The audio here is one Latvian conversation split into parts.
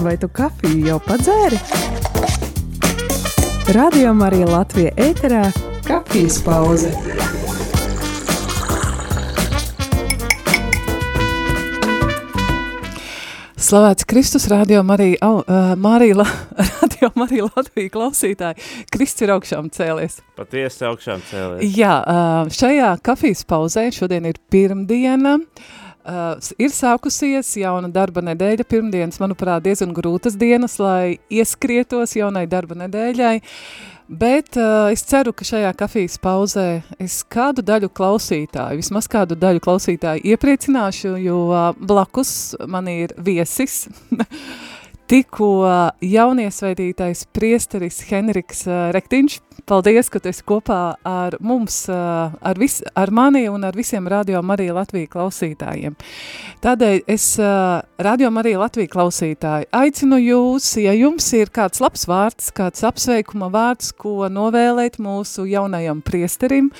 Vai tu kafiju jau padzēri? Radio Marija Latvija ēterā - kafijas pauze. Slavēts Kristus, radio Marija, oh, uh, Marija, radio Marija Latvija klausītāji. Kristus ir augšām cēlies. Patiesi augšām cēlies. Jā, uh, šajā kafijas pauzē šodien ir pirmdiena. Uh, ir sākusies jauna darba nedēļa, pirmdienas, manuprāt, diezgan grūtas dienas, lai ieskrietos jaunai darba nedēļai. Uh, Bet uh, es ceru, ka šajā kafijas pauzē es kādu daļu klausītāju, vismaz kādu daļu klausītāju iepriecināšu, jo uh, blakus man ir viesis. tikko jauniesveidītais priesteris Henriks Rektiņš. Paldies, ka tu esi kopā ar mums, ar, vis, ar mani un ar visiem Radio Marija Latvija klausītājiem. Tādēļ es Radio Marija Latvija klausītāji aicinu jūs, ja jums ir kāds labs vārds, kāds apsveikuma vārds, ko novēlēt mūsu jaunajam priesterim,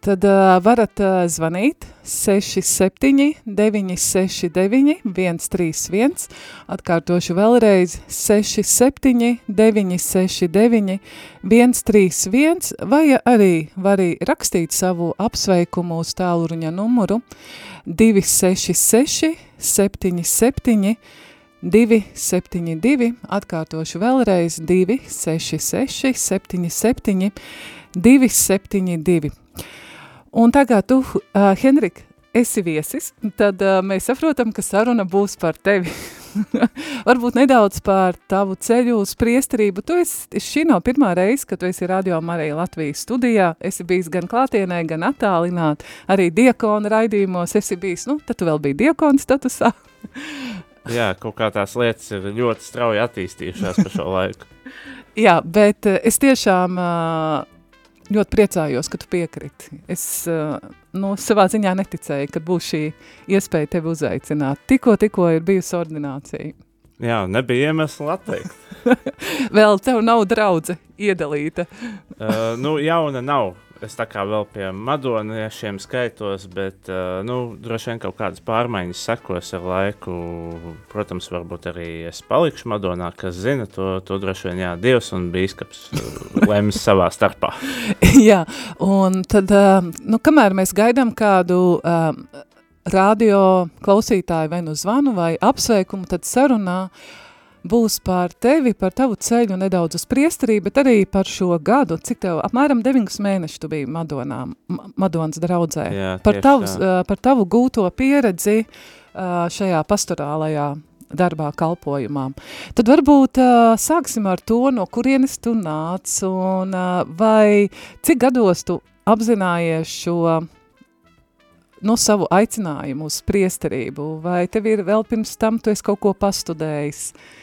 tad varat zvanīt 67 969 131, atkārtošu vēlreiz 67 969 131, vai arī var rakstīt savu apsveikumu uz tāluruņa numuru 266 77 272, atkārtošu vēlreiz 266 77 272. Un tagad tu, uh, Henrik, esi viesis, tad uh, mēs saprotam, ka saruna būs par tevi. Varbūt nedaudz par tavu ceļu uz priesterību. Tu esi, šī nav pirmā reize, kad tu esi Radio Marija Latvijas studijā. Esi bijis gan klātienē, gan attālināt. Arī diakona raidījumos esi bijis. Nu, tad tu vēl biji diakona statusā. Jā, kaut kā tās lietas ir ļoti strauji attīstījušās pa šo laiku. Jā, bet es tiešām uh, ļoti priecājos, ka tu piekriti. Es uh, nu, savā ziņā neticēju, ka būs šī iespēja tevi uzaicināt. Tikko, tikko ir bijusi ordinācija. Jā, nebija iemesla atteikt. Vēl tev nav draudze iedalīta. uh, nu, jauna nav es tā kā vēl pie madoniešiem skaitos, bet uh, nu, droši vien kaut kādas pārmaiņas sekos ar laiku. Protams, varbūt arī es palikšu Madonā, kas zina, to, to droši vien jā, Dievs un bīskaps lems savā starpā. jā, un tad, uh, nu, kamēr mēs gaidām kādu uh, radio klausītāju vai nu zvanu vai apsveikumu, tad sarunā uh, būs par tevi, par tavu ceļu nedaudz uz priesterī, bet arī par šo gadu, cik tev apmēram 9 mēneši tu biji Madonā, Madonas draudzē. Jā, par, tavs, uh, par tavu gūto pieredzi šajā pastorālajā darbā kalpojumā. Tad varbūt uh, sāksim ar to, no kurienes tu nāc un uh, vai cik gados tu apzinājies šo no savu aicinājumu uz priesterību, vai tev ir vēl pirms tam tu esi kaut ko pastudējis? Uh,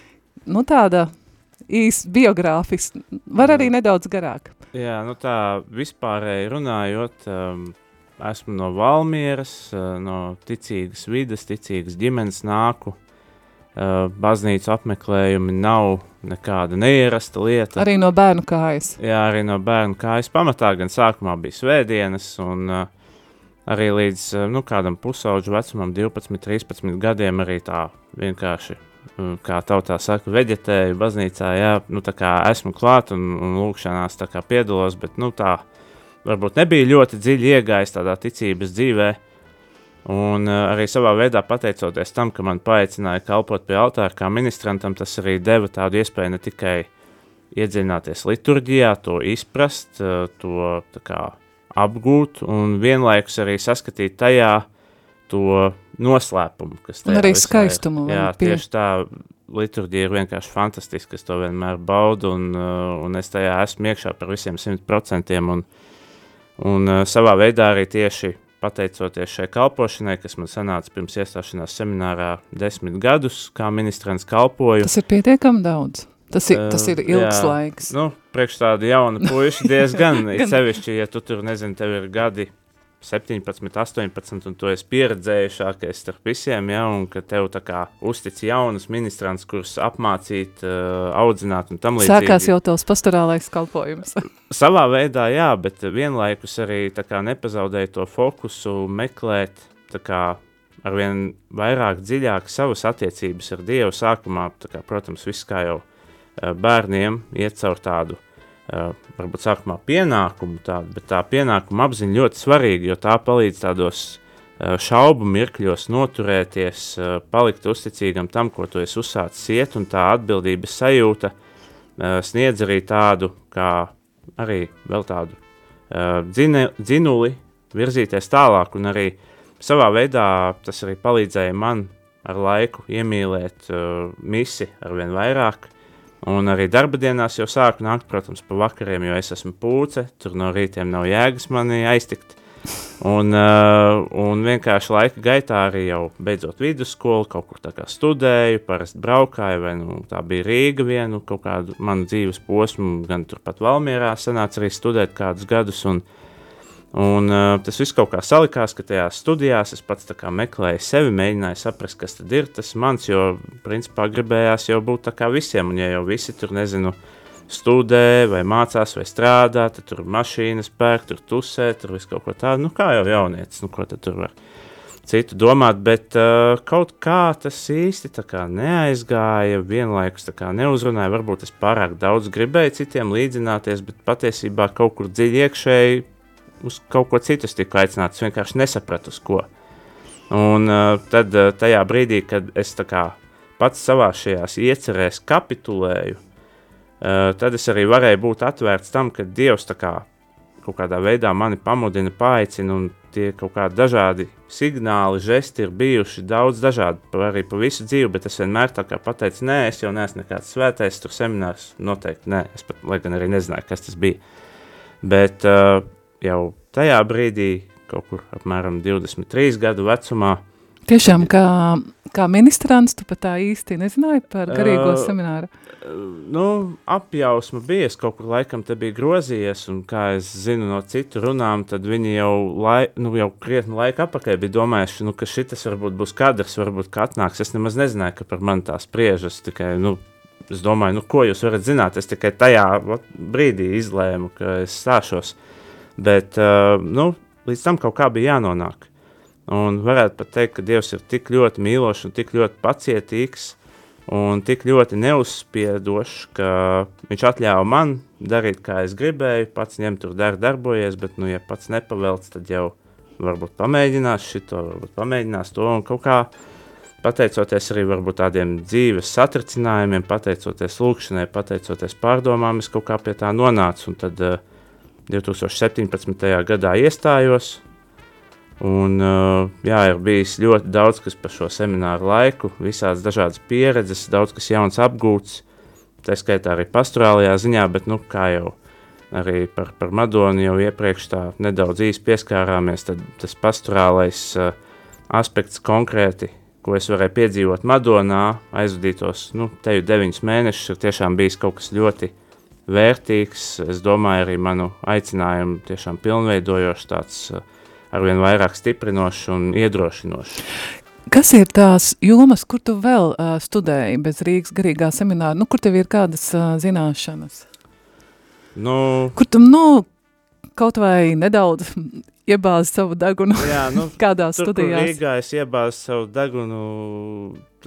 nu, tāda īsta biogrāfiska, var arī nedaudz garāk. Jā, nu tā vispārēji runājot, um, esmu no Valmieras, uh, no ticīgas vidas, ticīgas ģimenes nāku. Uh, baznīcu apmeklējumi nav nekāda neierasta lieta. Arī no bērnu kājas. Jā, arī no bērnu kājas. Pamatā gan sākumā bija svētdienas, un uh, arī līdz uh, nu, kādam pusauģu vecumam, 12, 13 gadiem, arī tā vienkārši kā tautā saka, veģetēju baznīcā, jā, nu tā kā esmu klāt un, un lūkšanās tā kā piedalos, bet, nu tā, varbūt nebija ļoti dziļi iegājis tādā ticības dzīvē, un uh, arī savā veidā pateicoties tam, ka man paaicināja kalpot pie altāra kā ministrantam, tas arī deva tādu iespēju ne tikai iedziļināties liturģijā, to izprast, uh, to tā kā apgūt un vienlaikus arī saskatīt tajā to noslēpumu, kas tajā arī skaistumu. Jā, pie... tieši tā liturģija ir vienkārši fantastiska, es to vienmēr baudu, un, uh, un es tajā esmu iekšā par visiem simt procentiem, un, un uh, savā veidā arī tieši pateicoties šai kalpošanai, kas man sanāca pirms iestāšanās seminārā desmit gadus, kā ministrants kalpoju. Tas ir pietiekami daudz. Tas ir, tas ir ilgs jā, laiks. Nu, priekš tādu jaunu puiši diezgan, sevišķi, ja tu tur, nezinu, tev ir gadi 17, 18, un tu esi pieredzējušākais starp visiem, ja, un ka tev kā uztic jaunus ministrants, kurus apmācīt, uh, audzināt un tam līdzīgi. Sākās jau tavs pastorālais kalpojums. Savā veidā, jā, bet vienlaikus arī kā nepazaudēja to fokusu meklēt kā arvien vairāk dziļāk savas attiecības ar Dievu sākumā, kā, protams, viss kā jau uh, bērniem iet caur tādu, varbūt sākumā pienākumu tādu, bet tā pienākuma apziņa ļoti svarīga, jo tā palīdz tādos uh, šaubu mirkļos noturēties, uh, palikt uzticīgam tam, ko tu esi uzsācis iet, un tā atbildības sajūta sniedz arī tādu, kā arī vēl tādu dzine, dzinuli virzīties tālāk, un arī savā veidā tas arī palīdzēja man ar laiku iemīlēt misi ar vien vairāk, un arī darba dienās jau sāku nākt, protams, pa vakariem, jo es esmu pūce, tur no rītiem nav jēgas mani aiztikt, Un, uh, un vienkārši laika gaitā arī jau beidzot vidusskolu, kaut kur tā kā studēju, parasti braukāju, vai nu, tā bija Rīga vienu kaut kādu manu dzīves posmu, gan turpat Valmierā sanāca arī studēt kādus gadus, un, un uh, tas viss kaut kā salikās, ka tajās studijās es pats meklēju sevi, mēģināju saprast, kas tad ir tas mans, jo principā gribējās jau būt tā kā visiem, un ja jau visi tur nezinu, studē, vai mācās, vai strādā, tad tur mašīnas pērk, tur tusē, tur viss kaut ko tādu. Nu, kā jau jaunietis, nu, ko tad tur var citu domāt, bet uh, kaut kā tas īsti kā neaizgāja, vienlaikus kā neuzrunāja. Varbūt es pārāk daudz gribēju citiem līdzināties, bet patiesībā kaut kur dziļi iekšēji uz kaut ko citu tiku aicināts, vienkārši nesapratu uz ko. Un uh, tad uh, tajā brīdī, kad es kā, pats savā šajās iecerēs kapitulēju, Uh, tad es arī varēju būt atvērts tam, ka Dievs kā, kaut kādā veidā mani pamudina, paaicina, un tie kaut kādi dažādi signāli, žesti ir bijuši daudz dažādi, arī pa visu dzīvi, bet es vienmēr tā kā pateicu, nē, es jau neesmu nekāds svētais, tur seminārs noteikti nē, es pat, lai gan arī nezināju, kas tas bija. Bet uh, jau tajā brīdī, kaut kur apmēram 23 gadu vecumā, Tiešām, kā, kā ministrants, tu pat tā īsti nezināji par garīgo uh, semināru? Nu, apjausma bija, es kaut kur laikam te bija grozījies, un kā es zinu no citu runām, tad viņi jau, lai, nu, jau krietni laika apakaļ bija domājuši, nu, ka šitas varbūt būs kadrs, varbūt ka atnāks. Es nemaz nezināju, ka par mani tā spriežas, tikai, nu, es domāju, nu, ko jūs varat zināt, es tikai tajā brīdī izlēmu, ka es stāšos, bet, uh, nu, līdz tam kaut kā bija jānonāk. Un varētu pat teikt, ka Dievs ir tik ļoti mīlošs un tik ļoti pacietīgs un tik ļoti neuzspiedošs, ka viņš atļāva man darīt, kā es gribēju, pats ņemt tur dar, darbojies, bet, nu, ja pats nepavelc, tad jau varbūt pamēģinās šito, varbūt pamēģinās to un kaut kā pateicoties arī varbūt tādiem dzīves satricinājumiem, pateicoties lūkšanai, pateicoties pārdomām, es kaut kā pie tā nonācu, un tad uh, 2017. gadā iestājos, Un, uh, jā, ir bijis ļoti daudz kas par šo semināru laiku, visādas dažādas pieredzes, daudz kas jauns apgūts, tā skaitā arī pastorālajā ziņā, bet, nu, kā jau arī par, par Madonu jau iepriekš tā nedaudz īsti pieskārāmies, tad tas pastorālais uh, aspekts konkrēti, ko es varēju piedzīvot Madonā, aizvadītos, nu, teju deviņus mēnešus, ir tiešām bijis kaut kas ļoti vērtīgs, es domāju, arī manu aicinājumu tiešām pilnveidojošs tāds uh, arvien vairāk stiprinošs un iedrošinošs. Kas ir tās jomas, kur tu vēl uh, studēji bez Rīgas garīgā semināra? Nu, kur tev ir kādas uh, zināšanas? Nu, kur tu, nu, kaut vai nedaudz iebāzi savu degunu jā, nu, kādā studijā? Tur, Rīgā es iebāzu savu degunu,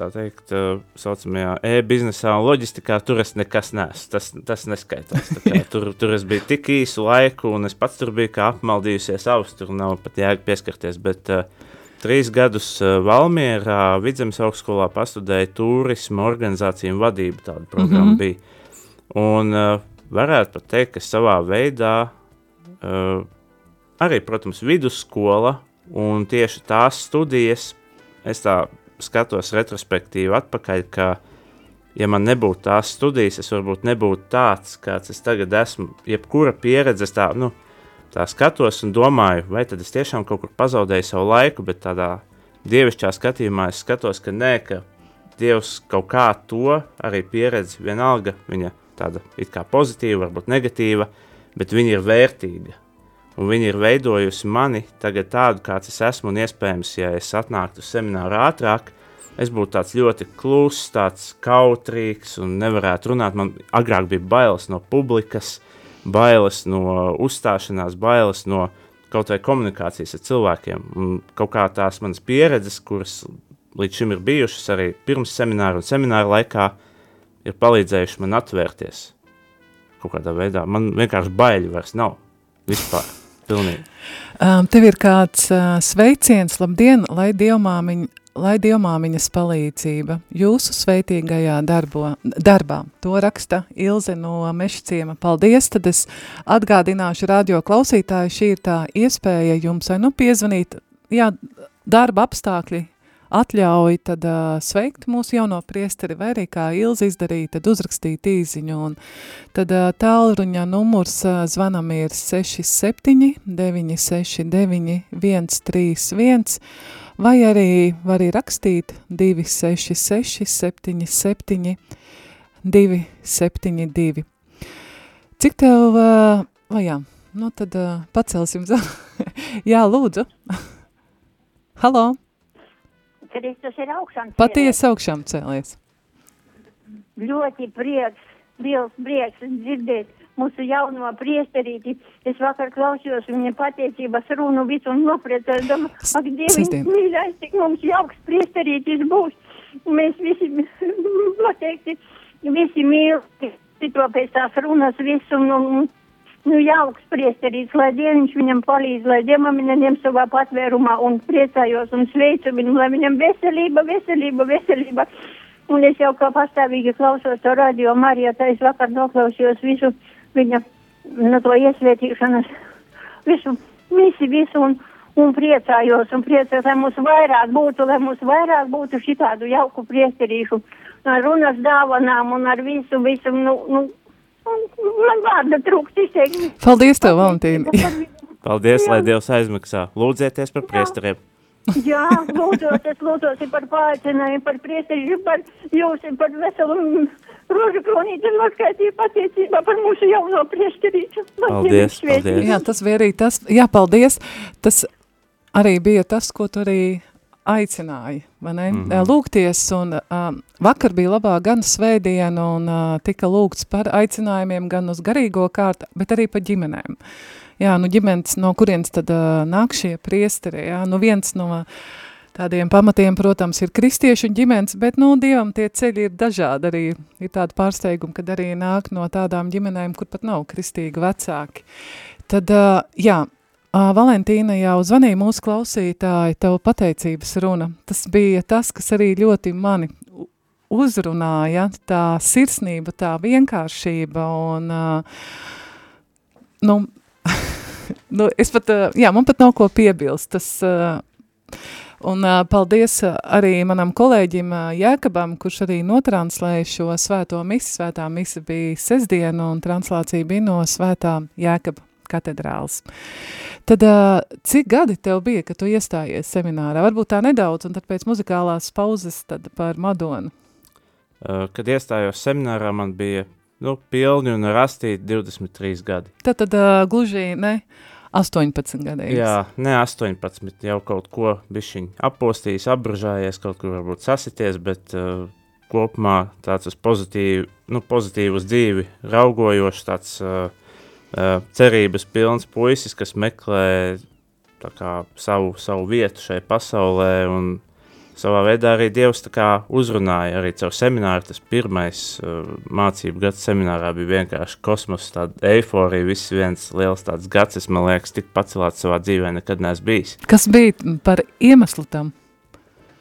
tā teikt, saucamajā e-biznesā un loģistikā, tur es nekas neesmu, tas, tas neskaitās. Tur, tur es biju tik īsu laiku, un es pats tur biju kā apmaldījusies avs, tur nav pat jēga pieskarties, bet uh, trīs gadus uh, Valmierā Vidzemes augstskolā pastudēju turismu organizāciju un vadību, tāda programma mm -hmm. bija. Un uh, varētu pat teikt, ka savā veidā uh, arī, protams, vidusskola un tieši tās studijas, es tā skatos retrospektīvi atpakaļ, ka, ja man nebūtu tās studijas, es varbūt nebūtu tāds, kāds es tagad esmu. Jebkura pieredze, tā, nu, tā skatos un domāju, vai tad es tiešām kaut kur pazaudēju savu laiku, bet tādā dievišķā skatījumā es skatos, ka nē, ka Dievs kaut kā to arī pieredzi, vienalga viņa tāda it kā pozitīva, varbūt negatīva, bet viņa ir vērtīga un viņi ir veidojusi mani tagad tādu, kāds es esmu, un iespējams, ja es atnāktu uz semināru ātrāk, es būtu tāds ļoti kluss, tāds kautrīgs un nevarētu runāt. Man agrāk bija bailes no publikas, bailes no uzstāšanās, bailes no kaut vai komunikācijas ar cilvēkiem. Un kaut kā tās manas pieredzes, kuras līdz šim ir bijušas arī pirms semināra un semināra laikā, ir palīdzējušas man atvērties kaut kādā veidā. Man vienkārši baili vairs nav vispār. Pilnīgi. Um, tev ir kāds uh, sveiciens, labdien, lai dievmāmiņa, lai dievmāmiņas palīdzība jūsu sveitīgajā darbo, darbā. To raksta Ilze no Mešciema. Paldies, tad es atgādināšu radio klausītāju, šī ir tā iespēja jums vai nu piezvanīt, jā, darba apstākļi atļauj tad uh, sveikt mūsu jauno priesteri, vai arī kā Ilzi izdarīja, tad uzrakstīt īziņu, un tad uh, tālruņa numurs uh, zvanam ir 67 969 131, vai arī var rakstīt 266 77 272. Cik tev, uh, vai jā, nu tad uh, pacelsim, jā, lūdzu. Halo! Kristus ir augšām Patiesi augšām cēlies. Ļoti prieks, liels prieks dzirdēt mūsu jauno priesterīti. Es vakar klausījos viņa pateicības runu visu un nopriecēju, domāju, ak, Dievi, mīļais, cik mums jauks priesterītis būs. Mēs visi, noteikti, visi mīl, to pēc tās runas visu, un, nu, jauks priesterīts, lai Dievs viņam palīdz, lai Dievam viņa ņem savā patvērumā un priecājos un sveicu viņu, lai viņam veselība, veselība, veselība. Un es jau kā pastāvīgi klausos to radio Mariju, tā es vakar noklausījos visu viņa, no to iesvētīšanas, visu, visi, visu un, un priecājos un priecājos, lai mums vairāk būtu, lai mums vairāk būtu šitādu jauku priesterīšu ar runas dāvanām un ar visu, visu, nu, nu, Man vārda trūkst izteikt. Paldies tev, Valentīna. Paldies, Jā. lai Dievs aizmaksā. Lūdzieties par priesteriem. Jā, lūdzos, es lūdzos par paaicinājumu, par priesteri, par jūs, par veselu rožu kronīti un noskaitīju pateicībā par mūsu jauno priesterīču. Paldies, paldies. Jā, tas bija arī tas, jā, paldies. Tas arī bija tas, ko tu arī aicināja, vai ne, mm -hmm. lūgties, un uh, vakar bija labā gan svētdiena, un uh, tika lūgts par aicinājumiem gan uz garīgo kārtu, bet arī par ģimenēm. Jā, nu ģimenes, no kurienes tad uh, nāk šie priesteri, jā, nu viens no tādiem pamatiem, protams, ir kristiešu ģimenes, bet, nu, Dievam tie ceļi ir dažādi, arī ir tāda pārsteiguma, kad arī nāk no tādām ģimenēm, kur pat nav kristīgi vecāki. Tad, uh, jā, Valentīna jau zvanīja mūsu klausītāji, tev pateicības runa. Tas bija tas, kas arī ļoti mani uzrunāja, tā sirsnība, tā vienkāršība un, uh, nu, nu, es pat, uh, jā, man pat nav ko piebilst. Tas, uh, un uh, paldies arī manam kolēģim uh, Jēkabam, kurš arī notranslēja šo svēto misi. Svētā misa bija sestdiena un translācija bija no svētā Jēkaba katedrāls. Tad cik gadi tev bija, kad tu iestājies seminārā? Varbūt tā nedaudz, un tad pēc muzikālās pauzes tad par Madonu. Kad iestājos seminārā, man bija nu, pilni un rastīti 23 gadi. Tad, tad gluži ne 18 gadīgi. Jā, ne 18, jau kaut ko bišķiņ apostījis, apbražājies, kaut kur varbūt sasities, bet uh, kopumā tāds uz pozitīvu, nu, pozitīvu uz dzīvi raugojošs tāds uh, uh, cerības pilns puisis, kas meklē kā, savu, savu vietu šai pasaulē. Un savā veidā arī Dievs uzrunāja arī caur semināru. Tas pirmais uh, mācību gads seminārā bija vienkārši kosmos, tāda eiforija. Viss viens liels tāds gads, es man liekas, tik pacelāts savā dzīvē nekad neesmu bijis. Kas bija par iemeslu tam?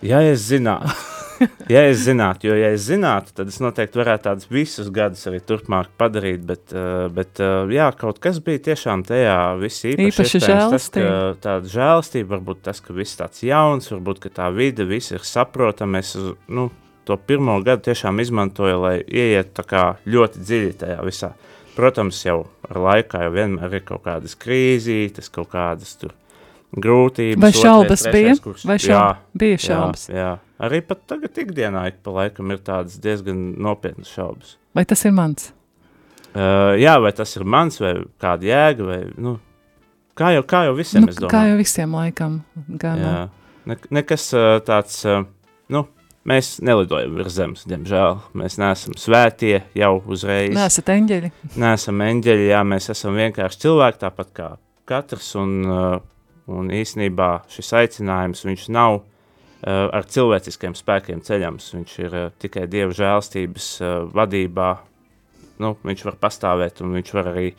Ja es zinātu. ja es zinātu, jo, ja es zinātu, tad es noteikti varētu tādus visus gadus arī turpmāk padarīt, bet, uh, bet uh, jā, kaut kas bija tiešām tajā viss īpaši. Īpaši žēlastība. Tāda žēlastība, varbūt tas, ka viss tāds jauns, varbūt, tā vide, viss ir saprotama. Es, nu, to pirmo gadu tiešām izmantoju, lai ieiet tā kā ļoti dziļi tajā visā. Protams, jau ar laikā jau vienmēr ir kaut kādas krīzītes, kaut kādas tur grūtības. Vai šaubas otrais, bija? Kurs. Vai šaub... jā, bija šaubas? Jā, jā. Arī pat tagad ikdienā ik pa laikam ir tādas diezgan nopietnas šaubas. Vai tas ir mans? Uh, jā, vai tas ir mans, vai kāda jēga, vai, nu, kā jau, kā jau visiem, nu, domāju. Kā jau visiem laikam. Gan, jā, ne, nekas uh, tāds, uh, nu, mēs nelidojam virs zemes, diemžēl. Mēs neesam svētie jau uzreiz. Neesat eņģeļi. Neesam eņģeļi, jā, mēs esam vienkārši cilvēki, tāpat kā katrs, un, un īsnībā šis aicinājums, viņš nav ar cilvēciskiem spēkiem ceļams, viņš ir uh, tikai Dieva žēlstības uh, vadībā, nu, viņš var pastāvēt un viņš var arī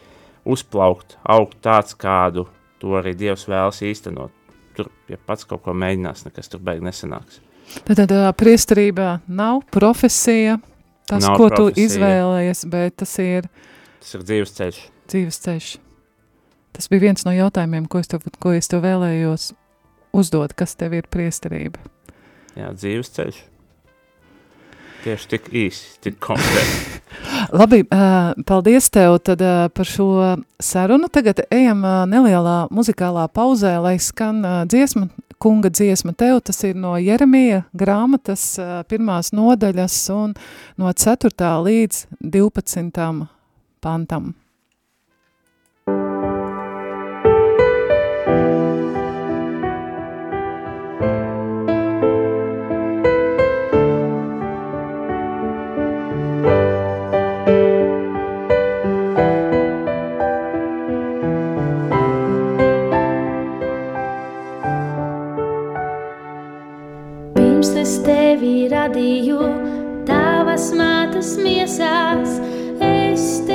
uzplaukt, augt tāds, kādu to arī Dievs vēlas īstenot. Tur, ja pats kaut ko mēģinās, nekas tur beig nesanāks. Tad, tad priesterība nav profesija, tas, nav ko profesija. tu izvēlējies, bet tas ir... Tas ir dzīves ceļš. Dzīves ceļš. Tas bija viens no jautājumiem, ko es tev, ko es tev vēlējos uzdot, kas tev ir priesterība. Jā, dzīves ceļš. Tieši tik īsi, tik konkrēti. Labi, paldies tev tad, par šo sarunu. Tagad ejam nelielā muzikālā pauzē, lai skan dziesma, kunga dziesma tev. Tas ir no Jeremija grāmatas pirmās nodaļas un no 4. līdz 12. pantam. Radīju tavas mātes miesās. Es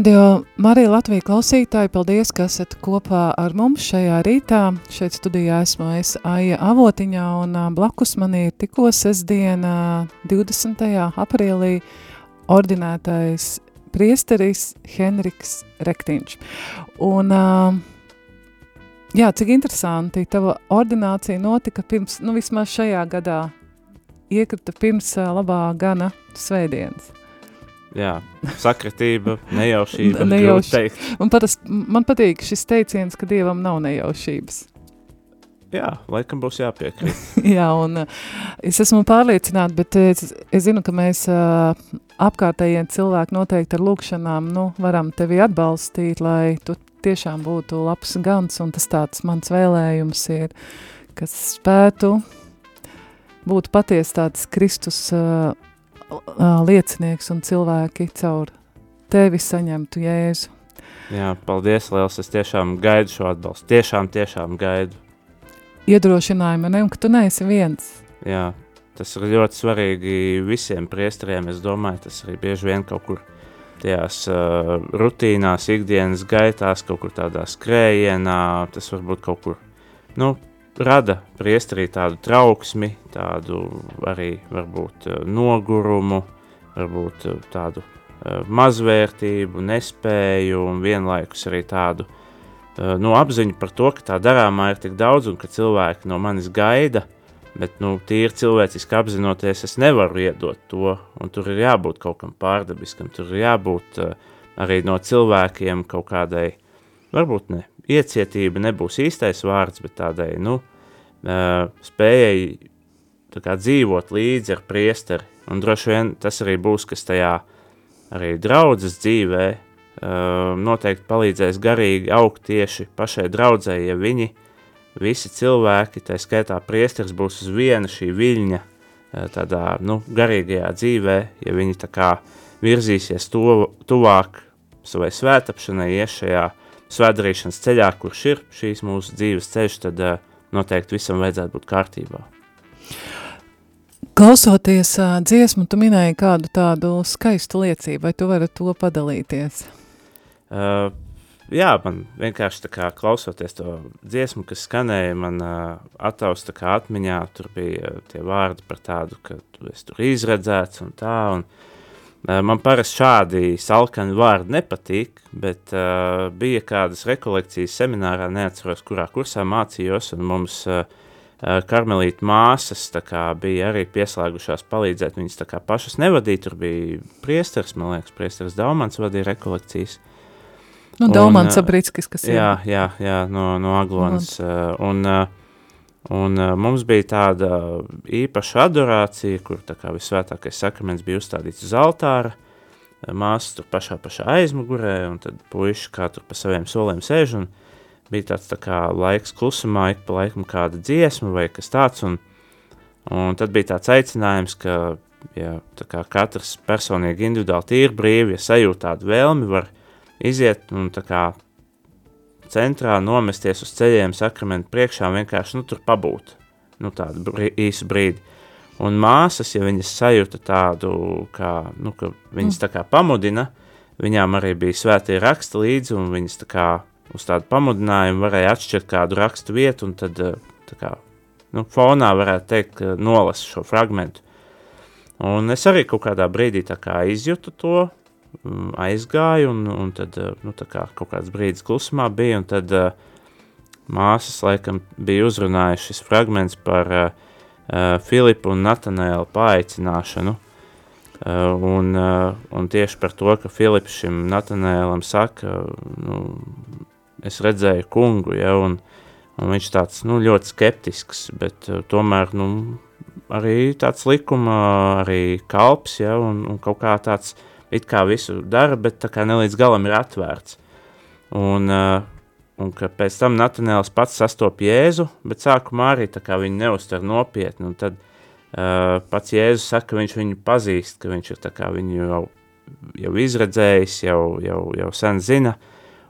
Radio Marija Latvija klausītāji, paldies, ka esat kopā ar mums šajā rītā. Šeit studijā esmu es Aija Avotiņā un blakus man ir tikko sestdiena 20. aprīlī ordinētais priesteris Henriks Rektiņš. Un, jā, cik interesanti, tava ordinācija notika pirms, nu vismaz šajā gadā, iekrita pirms labā gana svētdienas. Jā, sakritība, nejaušība. nejaušība. Man, parast, man patīk šis teiciens, ka Dievam nav nejaušības. Jā, laikam būs jāpiekrīt. Jā, un es esmu pārliecināta, bet es, es zinu, ka mēs apkārtējiem cilvēki noteikti ar lūkšanām nu, varam tevi atbalstīt, lai tu tiešām būtu labs gans, un tas tāds mans vēlējums ir, kas spētu būt patiesi tāds Kristus uh, liecinieks un cilvēki caur tevi saņemtu Jēzu. Jā, paldies, liels, es tiešām gaidu šo atbalstu, tiešām, tiešām gaidu iedrošinājumu, ne, un ka tu neesi viens. Jā, tas ir ļoti svarīgi visiem priesteriem. Es domāju, tas arī bieži vien kaut kur tajās uh, rutīnās, ikdienas gaitās, kaut kur tādā skrējienā, tas varbūt kaut kur, nu, rada priesterī tādu trauksmi, tādu arī varbūt uh, nogurumu, varbūt uh, tādu uh, mazvērtību, nespēju un vienlaikus arī tādu Eh, nu, apziņu par to, ka tā darāmā ir tik daudz un ka cilvēki no manis gaida, bet nu, tīri cilvēciski apzinoties, es nevaru iedot to, un tur ir jābūt kaut kam pārdabiskam, tur ir jābūt arī no cilvēkiem kaut kādai, varbūt ne, iecietība nebūs īstais vārds, bet tādai, nu, spējai tā kā dzīvot līdzi ar priesteri, un droši vien tas arī būs, kas tajā arī draudzes dzīvē Ehm, noteikti palīdzēs garīgi augt tieši pašai draudzēji, ja viņi visi cilvēki, tā skaitā priesteris, būs uz viena šī viļņa eh, tādā, nu, garīgajā dzīvē, ja viņi tā kā virzīsies to, tuvāk savai svētapšanai, ies šajā svētdarīšanas ceļā, kurš ir šīs mūsu dzīves ceļš, tad uh, noteikti visam vajadzētu būt kārtībā. Klausoties uh, dziesmu, tu minēji kādu tādu skaistu liecību, vai tu vari to padalīties? Uh, jā, man vienkārši tā kā klausoties to dziesmu, kas skanēja, man uh, attausta kā atmiņā, tur bija tie vārdi par tādu, ka tu esi tur izredzēts un tā, un uh, man parasti šādi salkani vārdi nepatīk, bet uh, bija kādas rekolekcijas seminārā, neatceros, kurā kursā mācījos, un mums uh, karmelīta māsas kā, bija arī pieslēgušās palīdzēt. Viņas tā kā pašas nevadīja, tur bija priesteris, man liekas, priesteris Daumans vadīja rekolekcijas. Nu, Daumans Abrickis, kas ir. Jā, jā, jā no, no Aglonas. Un, un mums bija tāda īpaša adorācija, kur visvētākais sakraments bija uzstādīts uz altāra, māsas tur pašā pašā aizmugurē, un tad puiši kā tur pa saviem soliem sēž, bija tāds tā kā laiks klusumā, ik pa laikam kāda dziesma vai kas tāds, un, un tad bija tāds aicinājums, ka, ja kā katrs personīgi individuāli tīri brīvi, ja sajūt tādu vēlmi, var iziet un tā kā centrā nomesties uz ceļiem sakramentu priekšā vienkārši nu, tur pabūt nu, tādu brī, īsu brīdi. Un māsas, ja viņas sajūta tādu, kā, nu, ka viņas mm. tā kā pamudina, viņām arī bija svētie raksti līdzi, un viņas tā kā uz tādu pamudinājumu varēja atšķirt kādu rakstu vietu, un tad eh, tā kā, nu, fonā varētu teikt, nolasa šo fragmentu. Un es arī kaut kādā brīdī kā izjūtu to, aizgāju, un, un tad eh, nu, kā kaut kāds brīdis klusumā bija, tad uh, māsas laikam bija uzrunājuši šis fragments par uh, uh, Filipu un Natanēlu paaicināšanu, uh, un, uh, un tieši par to, ka Filips šim Natanēlam saka, nu, es redzēju kungu, ja, un, un viņš tāds, nu, ļoti skeptisks, bet uh, tomēr, nu, arī tāds likuma, arī kalps, ja, un, un kaut kā tāds, uh, it kā visu dara, bet tā kā nelīdz galam ir atvērts. Un, uh, un ka pēc tam Natanēls pats sastop Jēzu, bet sākumā arī tā kā viņu neuztver nopietni, un tad uh, pats Jēzus saka, ka viņš viņu pazīst, ka viņš ir tā kā viņu jau, jau izredzējis, jau, jau, jau sen zina,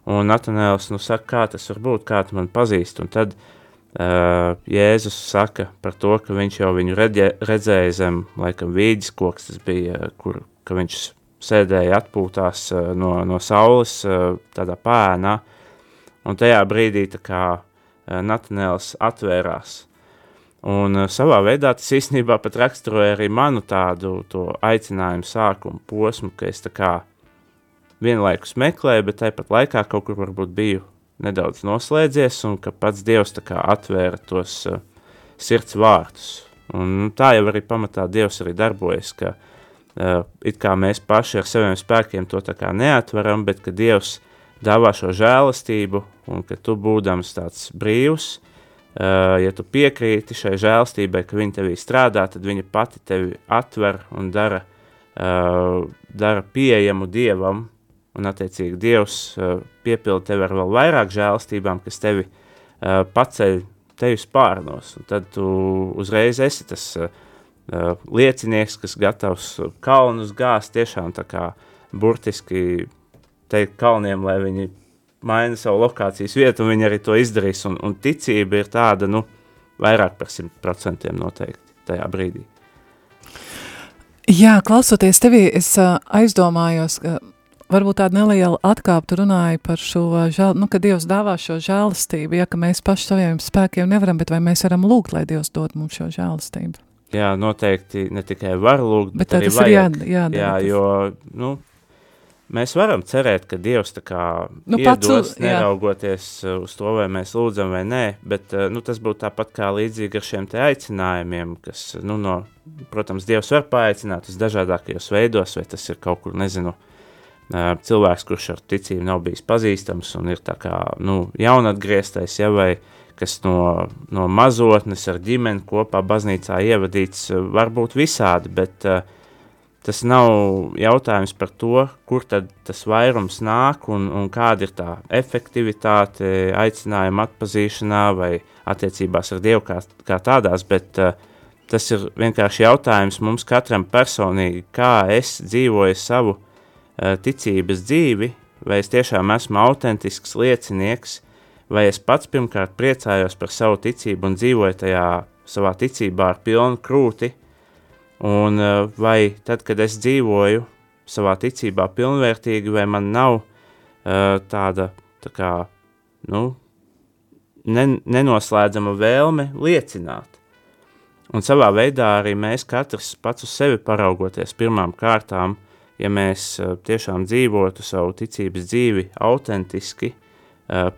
un Natanēls, nu saka, kā tas var būt, kā tu man pazīst, un tad uh, Jēzus saka par to, ka viņš jau viņu redze, redzēja zem, laikam, vīģis koks, tas bija, kur, viņš sēdēja atpūtās uh, no, no saules uh, tādā pēnā, un tajā brīdī uh, Natanēls atvērās. Un savā veidā tas īstenībā pat raksturoja arī manu tādu aicinājumu sākumu posmu, ka es tā kā vienlaikus meklēju, bet tāpat laikā kaut kur varbūt biju nedaudz noslēdzies, un ka pats Dievs tā kā atvēra tos uh, sirds vārtus. Un nu, tā jau arī pamatā Dievs arī darbojas, ka uh, it kā mēs paši ar saviem spēkiem to tā kā neatveram, bet ka Dievs dāvā šo žēlastību, un ka tu būdams tāds brīvs, uh, ja tu piekrīti šai žēlastībai, ka viņa tevī strādā, tad viņa pati tevi atver un dara, uh, dara pieejamu Dievam, un attiecīgi Dievs piepilda tevi ar vēl vairāk žēlastībām, kas tevi paceļ tevi spārnos, un tad tu uzreiz esi tas uh, liecinieks, kas gatavs kalnus gāzt tiešām tā kā burtiski teikt kalniem, lai viņi maina savu lokācijas vietu, un viņi arī to izdarīs, un, un ticība ir tāda, nu, vairāk par simt procentiem noteikti tajā brīdī. Jā, klausoties tevī, es uh, aizdomājos, ka varbūt tāda neliela atkāpta runāja par šo žēl, nu, ka Dievs dāvā šo žēlastību, ja, ka mēs paši saviem spēkiem nevaram, bet vai mēs varam lūgt, lai Dievs dod mums šo žēlastību? Jā, noteikti ne tikai var lūgt, bet, bet arī vajag. Jā, jā, jā, jo, nu, Mēs varam cerēt, ka Dievs tā kā nu, iedos, pats, neraugoties jā. Uh, uz to, vai mēs lūdzam vai nē, bet uh, nu, tas būtu tāpat kā līdzīgi ar šiem te aicinājumiem, kas, nu, no, protams, Dievs var paaicināt uz dažādākajos veidos, vai tas ir kaut kur, nezinu, uh, cilvēks, kurš ar ticību nav bijis pazīstams un ir tā kā, nu, jaunatgrieztais, ja, vai kas no, no mazotnes ar ģimeni kopā baznīcā ievadīts, var būt visādi, bet uh, tas nav jautājums par to, kur tad tas vairums nāk un, un kāda ir tā efektivitāte aicinājuma atpazīšanā vai attiecībās ar Dievu kā, kā tādās, bet uh, tas ir vienkārši jautājums mums katram personīgi, kā es dzīvoju savu uh, ticības dzīvi, vai es tiešām esmu autentisks liecinieks, vai es pats pirmkārt priecājos par savu ticību un dzīvoju tajā savā ticībā ar pilnu krūti, Un eh, vai tad, kad es dzīvoju savā ticībā pilnvērtīgi, vai man nav uh, tāda, tā kā, nu, ne, nenoslēdzama vēlme liecināt. Un savā veidā arī mēs katrs pats uz sevi paraugoties pirmām kārtām, ja mēs uh, tiešām dzīvotu savu ticības dzīvi autentiski, uh,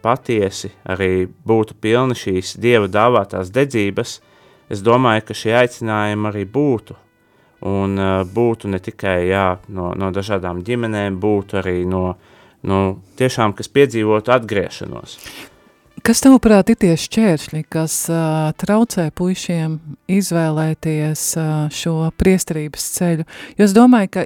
patiesi, arī būtu pilni šīs Dieva dāvātās dedzības, es domāju, ka šie aicinājumi arī būtu un uh, būtu ne tikai jā, no, no dažādām ģimenēm, būtu arī no, no tiešām, kas piedzīvotu atgriešanos. Kas tavuprāt ir tie šķēršļi, kas uh, traucē puišiem izvēlēties uh, šo priesterības ceļu? Jo es domāju, ka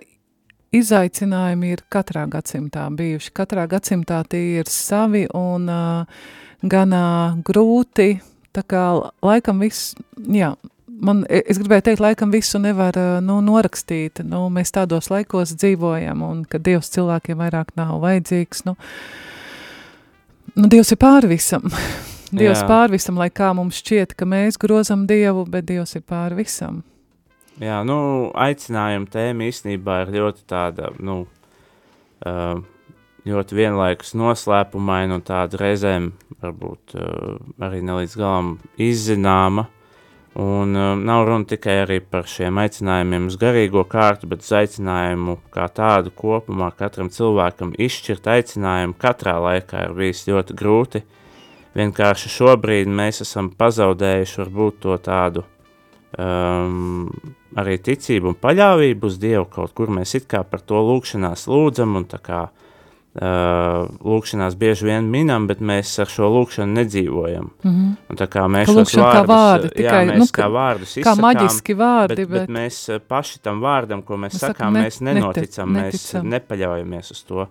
izaicinājumi ir katrā gadsimtā bijuši. Katrā gadsimtā tie ir savi un uh, gan uh, grūti, tā kā laikam viss, jā, man, e, es gribēju teikt, laikam visu nevar nu, norakstīt. Nu, mēs tādos laikos dzīvojam, un ka Dievs cilvēkiem vairāk nav vajadzīgs. Nu, nu Dievs ir pāri visam. Dievs Jā. pāri visam, lai kā mums šķiet, ka mēs grozam Dievu, bet Dievs ir pāri visam. Jā, nu, aicinājuma tēma īstenībā ir ļoti tāda, nu, uh, ļoti vienlaikus noslēpumaina un tāda reizēm varbūt uh, arī nelīdz galam izzināma. Un uh, nav runa tikai arī par šiem aicinājumiem uz garīgo kārtu, bet uz aicinājumu kā tādu kopumā katram cilvēkam izšķirt aicinājumu katrā laikā ir bijis ļoti grūti. Vienkārši šobrīd mēs esam pazaudējuši varbūt to tādu um, arī ticību un paļāvību uz Dievu kaut kur mēs it kā par to lūkšanās lūdzam un tā kā uh, Uh, lūkšanās bieži vien minam, bet mēs ar šo lūkšanu nedzīvojam. Mm -hmm. Un tā kā mēs šos vārdus, kā vārdi, tikai, jā, mēs nu, kā vārdus kā izsakām, maģiski vārdi, bet, bet, bet mēs paši tam vārdam, ko mēs, mēs sakām, ne, mēs nenoticam, netic, mēs neticam. nepaļaujamies uz to.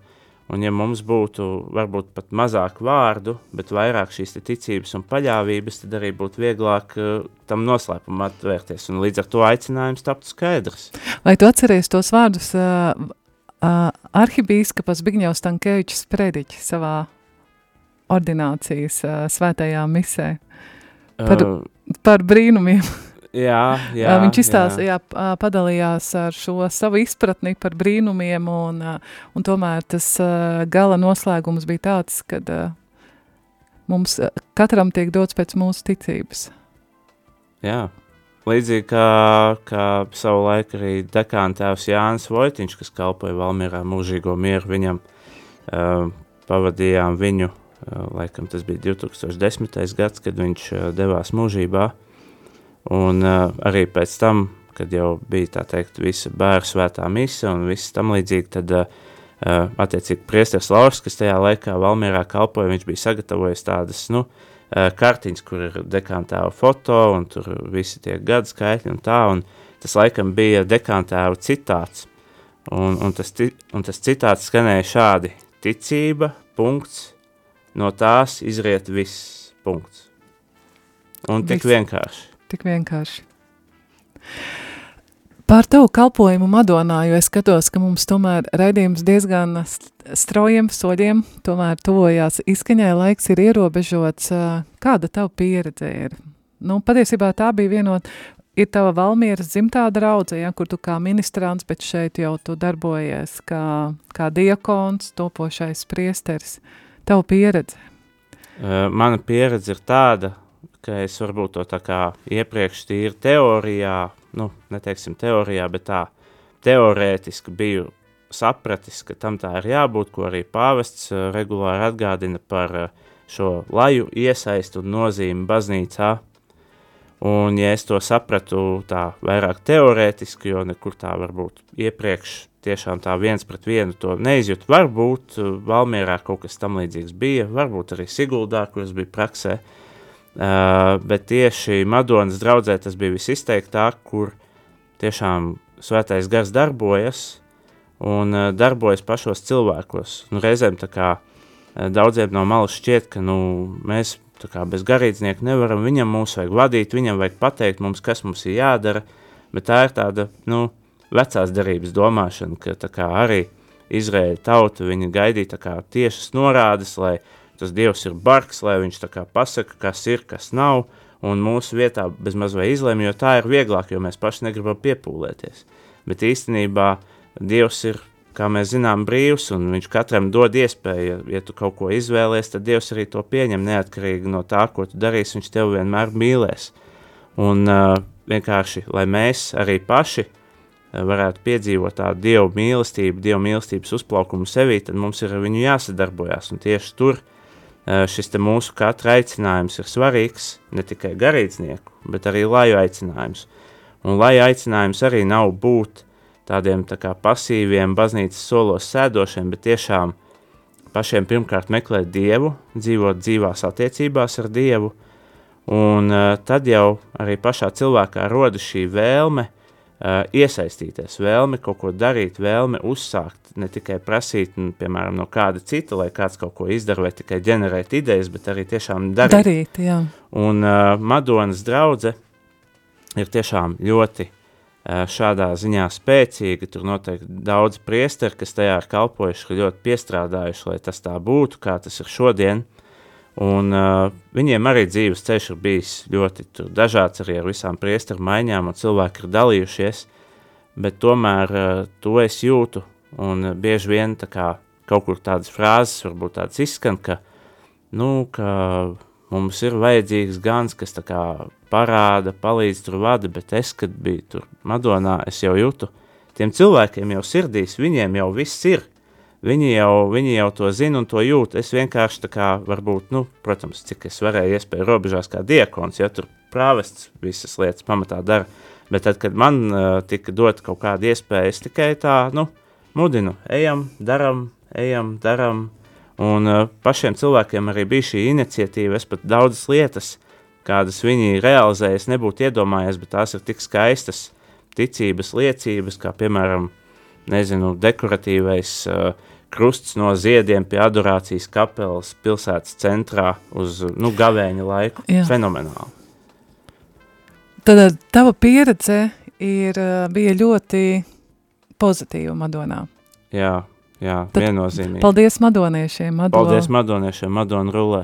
Un ja mums būtu varbūt pat mazāk vārdu, bet vairāk šīs ticības un paļāvības, tad arī būtu vieglāk uh, tam noslēpumam atvērties. Un līdz ar to aicinājums taptu skaidrs. Vai tu atceries tos vārdus? Uh, Uh, arhibīskapas Bigņevs Tankēvičs prediķi savā ordinācijas uh, svētajā misē par, uh, par brīnumiem. Jā, jā, viņš izstāst, jā. Jā, padalījās ar šo savu izpratni par brīnumiem, un, un tomēr tas gala noslēgums bija tāds, ka mums katram tiek dots pēc mūsu ticības. Jā, Līdzīgi kā, kā savulaik arī dekāna tēvs Jānis Vojtiņš, kas kalpoja Valmierā mūžīgo mieru, viņam uh, pavadījām viņu, uh, laikam tas bija 2010. gads, kad viņš uh, devās mūžībā, un uh, arī pēc tam, kad jau bija tā teikt visa bēru svētā mise un viss tam līdzīgi, tad uh, attiecīgi priesters Laurs, kas tajā laikā Valmierā kalpoja, viņš bija sagatavojis tādas, nu, uh, kartiņas, kur ir dekantēva foto un tur visi tie gadu skaitļi un tā, un tas laikam bija dekantēva citāts, un, un, tas, un tas citāts skanēja šādi, ticība, punkts, no tās izriet viss punkts. Un tik Viss. vienkārši. Tik vienkārši. Par tavu kalpojumu Madonā, jo es skatos, ka mums tomēr raidījums diezgan straujiem soļiem, tomēr tuvojās izskaņai, laiks ir ierobežots. Kāda tava pieredze ir? Nu, patiesībā tā bija vienot, ir tava Valmieras dzimtā draudze, ja, kur tu kā ministrants, bet šeit jau tu darbojies kā, kā diakons, topošais priesteris. Tava pieredze? Mana pieredze ir tāda, ka es varbūt to tā kā iepriekš tīri teorijā nu, neteiksim teorijā, bet tā teorētiski biju sapratis, ka tam tā ir jābūt, ko arī pāvests uh, regulāri atgādina par uh, šo laju iesaistu un nozīmi baznīcā. Un, ja es to sapratu tā vairāk teorētiski, jo nekur tā varbūt iepriekš tiešām tā viens pret vienu to neizjūtu, varbūt uh, Valmierā kaut kas tam līdzīgs bija, varbūt arī Siguldā, kur es biju praksē, uh, Uh, bet tieši Madonas draudzē tas bija visizteiktāk, kur tiešām svētais gars darbojas un uh, darbojas pašos cilvēkos. Nu, reizēm kā uh, daudziem no malas šķiet, ka nu, mēs kā bez garīdznieka nevaram, viņam mūs vajag vadīt, viņam vajag pateikt mums, kas mums ir jādara, bet tā ir tāda, nu, vecās darības domāšana, ka kā arī Izraēļa tauta, viņi gaidīja kā tiešas norādes, lai uh, tas Dievs ir bargs, lai viņš tā kā pasaka, kas ir, kas nav, un mūsu vietā bezmaz vai izlēma, jo tā ir vieglāk, jo mēs paši negribam piepūlēties. Bet īstenībā Dievs ir, kā mēs zinām, brīvs, un viņš katram dod iespēju, ja, tu kaut ko izvēlies, tad Dievs arī to pieņem neatkarīgi no tā, ko tu darīsi, viņš tev vienmēr mīlēs. Un uh, vienkārši, lai mēs arī paši varētu piedzīvot tādu dievu mīlestību, dievu mīlestības uzplaukumu sevī, tad mums ir ar viņu jāsadarbojas. Un tieši tur šis mūsu katra aicinājums ir svarīgs, ne tikai garīdznieku, bet arī laju aicinājums. Un laju aicinājums arī nav būt tādiem tā kā pasīviem baznīcas solos sēdošiem, bet tiešām pašiem pirmkārt meklēt Dievu, dzīvot dzīvās attiecībās ar Dievu, un uh, tad jau arī pašā cilvēkā rodas šī vēlme iesaistīties, vēlme kaut ko darīt, vēlme uzsākt, ne tikai prasīt, un, piemēram, no kāda cita, lai kāds kaut ko izdara, vai tikai ģenerēt idejas, bet arī tiešām darīt. Darīt, jā. Un uh, Madonas draudze ir tiešām ļoti uh, šādā ziņā spēcīga, tur noteikti daudz priesteri, kas tajā ir kalpojuši, ļoti piestrādājuši, lai tas tā būtu, kā tas ir šodien, un uh, viņiem arī dzīves ceļš ir bijis ļoti dažāds arī ar visām priesteru maiņām, un cilvēki ir dalījušies, bet tomēr uh, to es jūtu Un eh, bieži vien kā, kaut kur tādas frāzes varbūt tādas izskan, ka, nu, ka mums ir vajadzīgs gans, kas kā, parāda, palīdz tur vada, bet es, kad biju tur Madonā, es jau jūtu, tiem cilvēkiem jau sirdīs, viņiem jau viss ir. Viņi jau, viņi jau to zina un to jūt. Es vienkārši tā kā, varbūt, nu, protams, cik es varēju iespēju robežās kā diekons, ja tur prāvests visas lietas pamatā dara, bet tad, kad man uh, tika dot kaut kāda iespēja, es tikai tā, nu, mudinu, ejam, daram, ejam, daram. Un uh, pašiem cilvēkiem arī bija šī iniciatīva. Es pat daudzas lietas, kādas viņi realizējas, nebūtu iedomājies, bet tās ir tik skaistas ticības liecības, kā piemēram, nezinu, dekoratīvais uh, krusts no ziediem pie adorācijas kapelas pilsētas centrā uz nu, gavēņa laiku. Jā. Fenomenāli. Tad tava pieredze ir, bija ļoti pozitīvu Madonā. Jā, jā Tad viennozīmīgi. Paldies Madoniešiem. Madon... Paldies Madoniešiem, Madona rulē.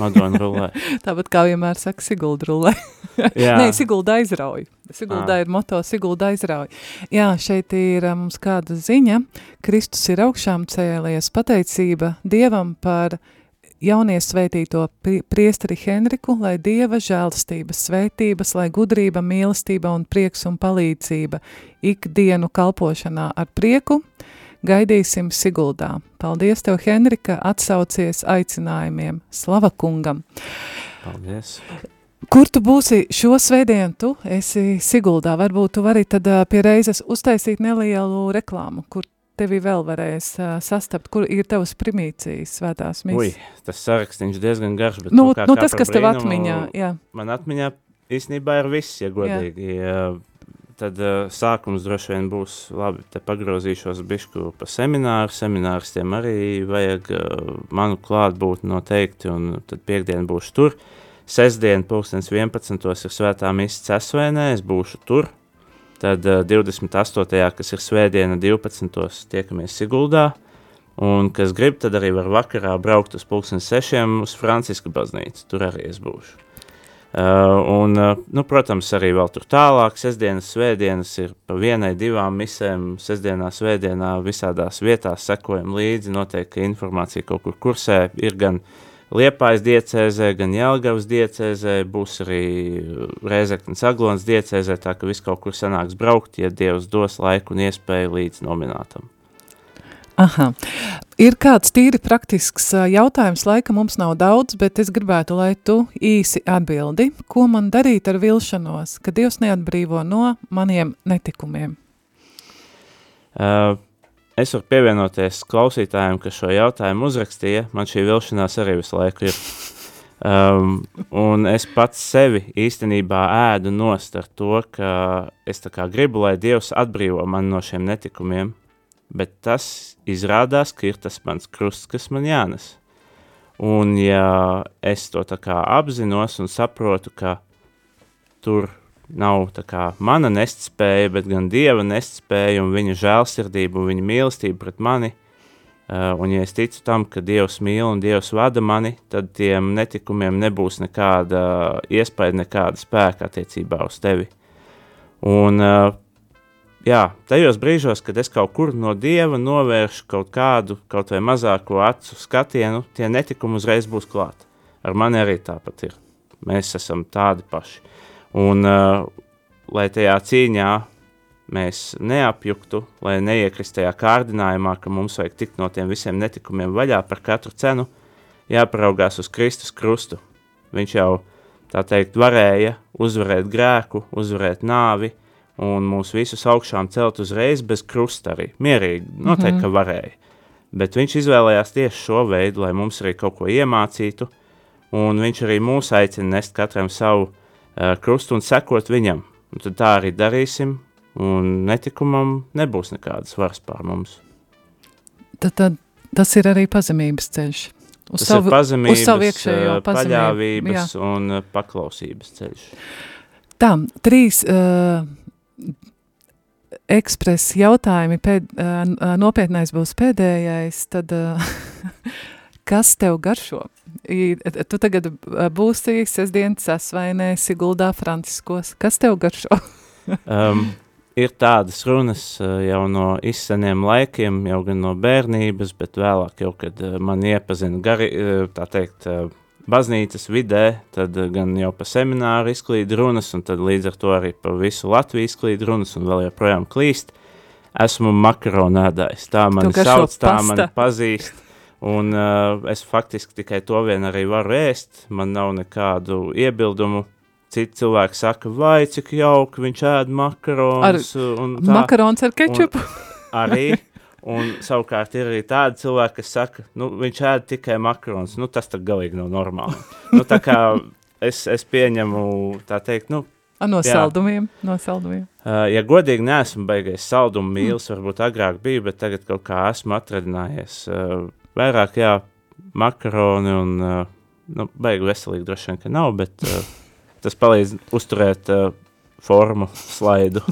Madona rulē. Tāpat kā vienmēr saka, Sigulda rulē. Nē, Sigulda aizrauj. Sigulda ir moto, Sigulda aizrauj. Jā, šeit ir mums kāda ziņa. Kristus ir augšām cēlies. Pateicība Dievam par jauniesvētīto priesteri Henriku, lai Dieva žēlstības, svētības, lai gudrība, mīlestība un prieks un palīdzība ikdienu kalpošanā ar prieku, Gaidīsim Siguldā. Paldies tev, Henrika, atsaucies aicinājumiem. Slava kungam! Paldies! Kur tu būsi šo svētdienu? Tu esi Siguldā. Varbūt tu vari tad pie reizes uztaisīt nelielu reklāmu, kur tevi vēl varēs uh, sastapt, kur ir tavas primīcijas svētās misijas? Ui, tas sarakstīns diezgan garš, bet nu, nu, kā, nu, kā tas, kas tev atmiņā, jā. Man atmiņā īstenībā ir viss, ja godīgi. Jā. Tad uh, sākums droši vien būs labi, te pagrozīšos bišku pa semināru, semināristiem arī vajag uh, manu klātbūt noteikti, un tad piekdien būšu tur. Sesdien, pulkstens 11. ir svētā misija cesvēnē, es būšu tur, Tad uh, 28. kas ir svētdiena, 12. tiekamies Siguldā. Un, kas grib, tad arī var vakarā braukt uz pulksten sešiem uz Franciska baznīcu. Tur arī es būšu. Uh, un, uh, nu, protams, arī vēl tur tālāk, sestdienas, svētdienas ir pa vienai, divām misēm, sestdienā, svētdienā visādās vietās sekojam līdzi, noteikti, informācija kaut kur kursē. Ir gan Liepājas diecēzē, gan Jelgavas diecēzē, būs arī Rēzeknas Aglons diecēzē, tā ka viss kaut kur sanāks braukt, ja Dievs dos laiku un iespēju līdz nominātam. Aha. Ir kāds tīri praktisks jautājums, laika mums nav daudz, bet es gribētu, lai tu īsi atbildi, ko man darīt ar vilšanos, ka Dievs neatbrīvo no maniem netikumiem? Uh, Es varu pievienoties klausītājiem, kas šo jautājumu uzrakstīja. Man šī vilšanās arī visu laiku ir. Um, un es pats sevi īstenībā ēdu nost ar to, ka es gribu, lai Dievs atbrīvo mani no šiem netikumiem, bet tas izrādās, ka ir tas mans krusts, kas man jānes. Un ja es to apzinos un saprotu, ka tur nav mana nestspēja, bet gan dieva nestspēja un viņa žēlsirdība un viņa mīlestība pret mani. Uh, un, ja es ticu tam, ka Dievs mīl un Dievs vada mani, tad tiem netikumiem nebūs nekāda iespēja, nekāda spēka attiecībā uz tevi. Un, uh, jā, tajos brīžos, kad es kaut kur no Dieva novēršu kaut kādu, kaut vai mazāko acu skatienu, tie netikumi uzreiz būs klāt. Ar mani arī tāpat ir. Mēs esam tādi paši. Un, uh, lai tajā cīņā mēs neapjuktu, lai neiekrist tajā kārdinājumā, ka mums vajag tikt no tiem visiem netikumiem vaļā par katru cenu, jāparaugās uz Kristus krustu. Viņš jau, tā teikt, varēja uzvarēt grēku, uzvarēt nāvi un mūs visus augšām celt uzreiz bez krusta arī. Mierīgi, noteikti, mm -hmm. ka varēja. Bet viņš izvēlējās tieši šo veidu, lai mums arī kaut ko iemācītu, un viņš arī mūs aicina nest katram savu uh, krustu un sekot viņam. Un tad tā arī darīsim, un netikumam nebūs nekādas varas pār mums. Tad, tad tas ir arī pazemības ceļš. Uz tas savu, ir pazemības, uz savu iekšējo paļāvības jā. un paklausības ceļš. Tā, trīs uh, ekspresa jautājumi, pēd, uh, nopietnais būs pēdējais, tad uh, kas tev garšo? tu tagad būsi sestdienas sasvainē Siguldā Franciskos. Kas tev garšo? um, ir tādas runas jau no izseniem laikiem, jau gan no bērnības, bet vēlāk jau, kad man iepazina gari, tā teikt, baznīcas vidē, tad gan jau pa semināru izklīd runas, un tad līdz ar to arī pa visu Latviju izklīd runas, un vēl joprojām klīst. Esmu makaronēdājs, tā mani sauc, tā pasta. mani pazīst. Un uh, es faktiski tikai to vien arī varu ēst, man nav nekādu iebildumu. Citi cilvēki saka, vai cik jauki viņš ēd makaronus. Ar makarons ar kečupu? arī. Un savukārt ir arī tādi cilvēki, kas saka, nu, viņš ēd tikai makaronus. Nu, tas tā galīgi nav normāli. nu, tā kā es, es pieņemu, tā teikt, nu, No saldumiem, jā. no saldumiem. Uh, ja godīgi neesmu beigais saldumu mīls, mm. varbūt agrāk biju, bet tagad kaut kā esmu atradinājies. Uh, vairāk, jā, makaroni un, uh, nu, baigi veselīgi droši vien, ka nav, bet uh, tas palīdz uzturēt uh, formu, slaidu.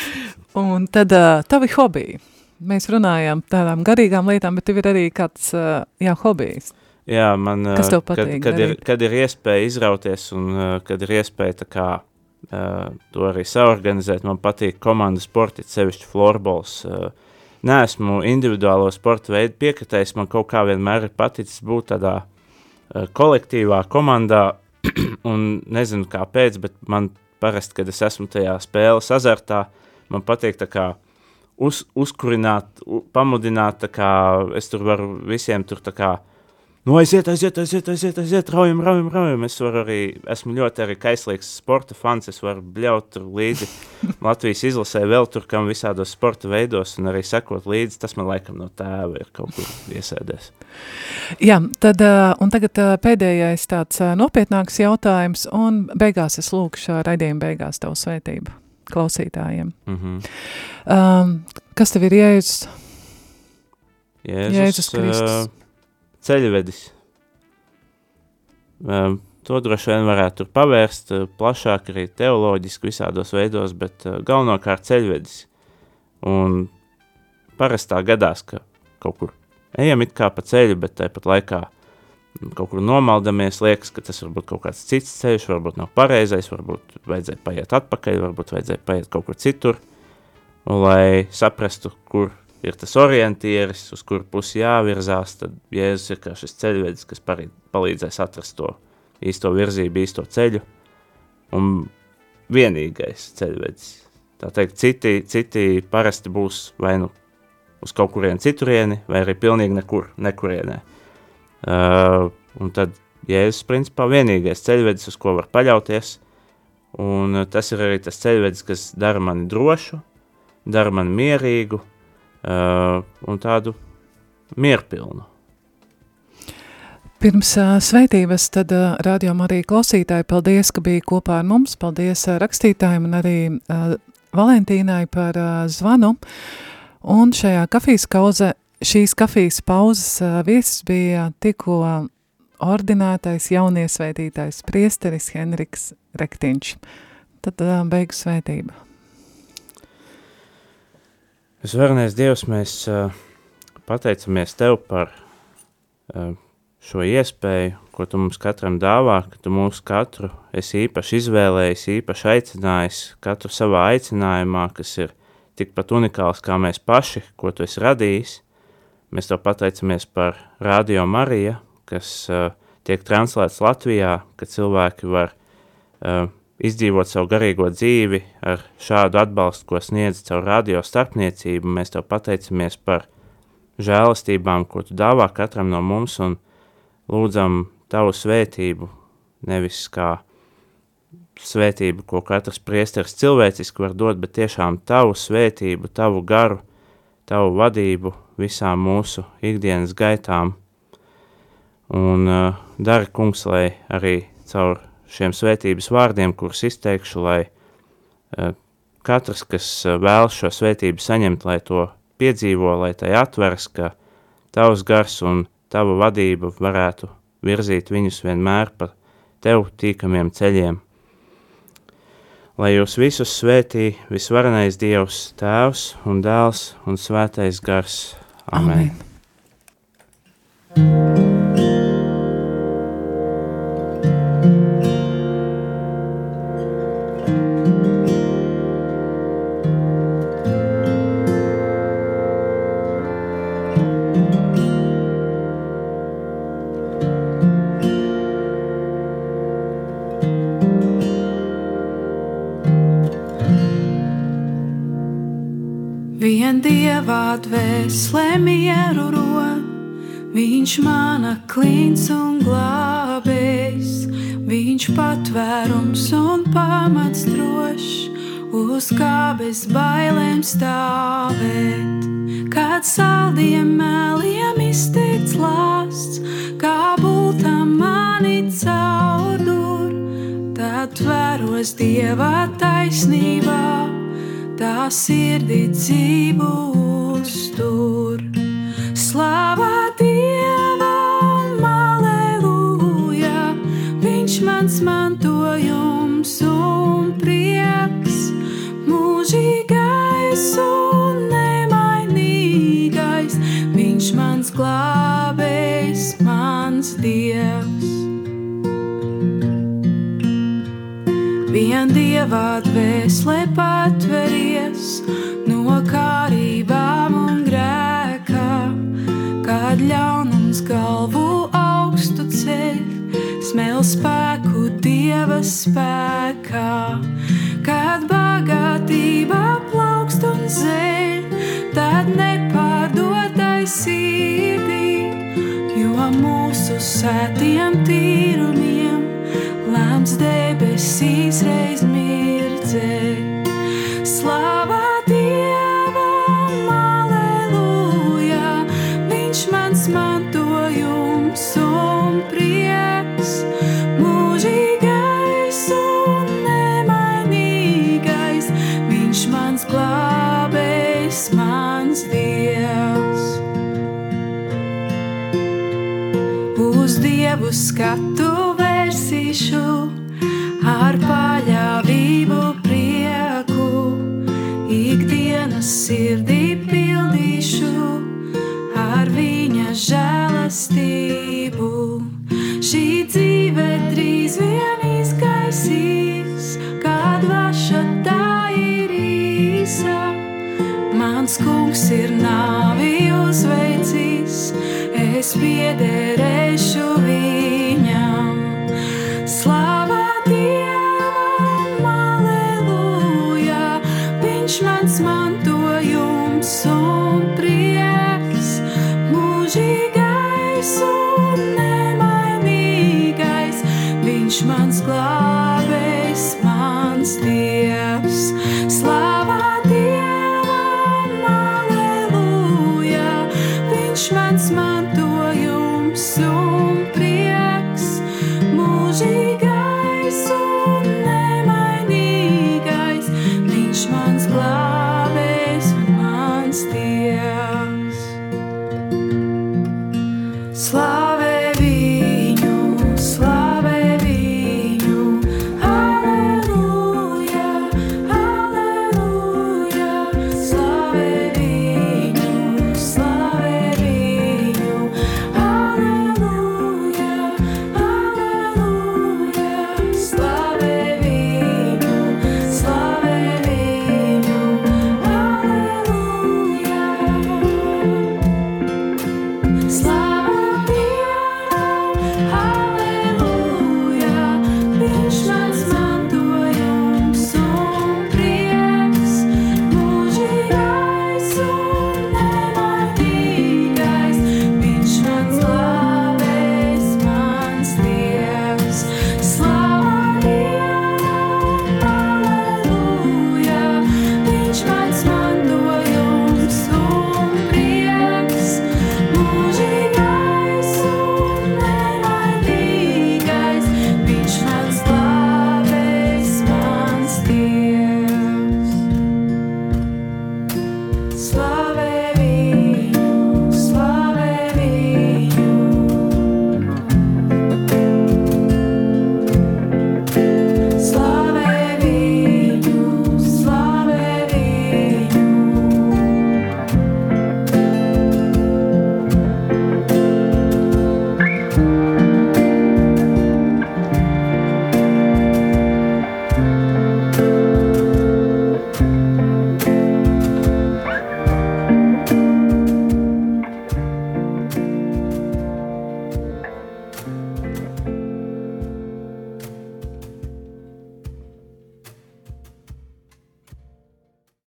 un tad uh, tavi hobiji. Mēs runājām tādām garīgām lietām, bet tev ir arī kāds, uh, jā, hobijs. Jā, man, Kas tev patīk? Kad, kad, ir, kad ir iespēja izrauties un uh, kad ir iespēja tā kā uh, to arī saorganizēt, man patīk komandas sporti, sevišķi florbols, uh, neesmu individuālo sporta veidu piekritējis. Man kaut kā vienmēr ir paticis būt tādā uh, kolektīvā komandā, un nezinu kāpēc, bet man parasti, kad es esmu tajā spēles azartā, man patīk tā kā uz, uzkurināt, u, pamudināt, tā kā es tur varu visiem tur tā kā Nu, aiziet, aiziet, aiziet, aiziet, aiziet, raujam, raujam, raujam. Es arī, esmu ļoti arī kaislīgs sporta fans, es varu bļaut līdzi Latvijas izlasē vēl tur, kam visādos sporta veidos un arī sekot līdzi, tas man laikam no tēva ir kaut kur iesēdēs. Jā, tad, un tagad pēdējais tāds nopietnāks jautājums, un beigās es lūkšu raidījuma beigās tavu svētību klausītājiem. Mm -hmm. um, kas tev ir Jēzus? Jēzus, Jēzus Kristus. Uh, ceļvedis. Um, to droši vien varētu pavērst uh, plašāk arī teoloģiski visādos veidos, bet uh, galvenokārt ceļvedis. Un parastā gadās, ka kaut kur ejam it kā pa ceļu, bet tāpat laikā kaut kur nomaldamies, liekas, ka tas varbūt kaut kāds cits ceļš, varbūt nav pareizais, varbūt vajadzēja paiet atpakaļ, varbūt vajadzēja paiet kaut kur citur, lai saprastu, kur ir tas orientieris, uz kuru pusi jāvirzās, tad Jēzus ir kā šis ceļvedis, kas palīdzēs atrast to īsto virzību, īsto ceļu, un vienīgais ceļvedis. Tā teikt, citi, citi parasti būs vai nu uz kaut kurieni citurieni, vai arī pilnīgi nekur, nekurienē. Uh, un tad Jēzus principā vienīgais ceļvedis, uz ko var paļauties, un tas ir arī tas ceļvedis, kas dara mani drošu, dara mani mierīgu, uh, un tādu mierpilnu. Pirms uh, sveitības tad uh, rādījām arī klausītāji, paldies, ka bija kopā ar mums, paldies uh, rakstītājiem un arī uh, Valentīnai par uh, zvanu. Un šajā kafijas kauze, šīs kafijas pauzes viesis bija tikko ordinētais jauniesvētītais priesteris Henriks Rektiņš. Tad beigu svētība. Svarnais Dievs, mēs pateicamies Tev par šo iespēju, ko Tu mums katram dāvā, ka Tu mūs katru esi īpaši izvēlējis, īpaši aicinājis, katru savā aicinājumā, kas ir tikpat unikāls kā mēs paši, ko Tu esi radījis. Mēs Tev pateicamies par Radio Marija, kas uh, tiek translēts Latvijā, ka cilvēki var uh, izdzīvot savu garīgo dzīvi ar šādu atbalstu, ko sniedz caur radio starpniecību. Mēs tev pateicamies par žēlastībām, ko tu dāvā katram no mums un lūdzam tavu svētību, nevis kā svētību, ko katrs priesteris cilvēciski var dot, bet tiešām tavu svētību, tavu garu, tavu vadību visām mūsu ikdienas gaitām. Un uh, dari, kungs, lai arī caur šiem svētības vārdiem, kurus izteikšu, lai uh, katrs, kas uh, vēlas šo svētību saņemt, lai to piedzīvo, lai tai atveras, ka tavs gars un tava vadība varētu virzīt viņus vienmēr pa tev tīkamiem ceļiem. Lai jūs visus svētī visvarenais Dievs, Tēvs un Dēls un Svētais Gars. Amen. Amen. Dvēselē mieru rod, viņš mana klīns un glābējs, viņš patvērums un pamats drošs, uz kā bez bailēm stāvēt. Kad saldiem mēliem izteikts lāsts, kā bultam mani caudur, tad tvēros dieva taisnībā, tā sirdī dzīvo uztur. Slāvā Dievam, dievā dvēsele patveries no kārībām un grēkā, kad ļaunums galvu augstu ceļ, smēl spēku dieva spēkā, kad bagātība plaukst un zēļ, tad nepārdotai sirdī, jo mūsu sētiem tīrumi lēms debesīs reiz mirdzē. Slāvā Dievam, aleluja, viņš mans mantojums un prieks, mūžīgais un nemainīgais, viņš mans glābējs, mans Dievs. Uz Dievu skatu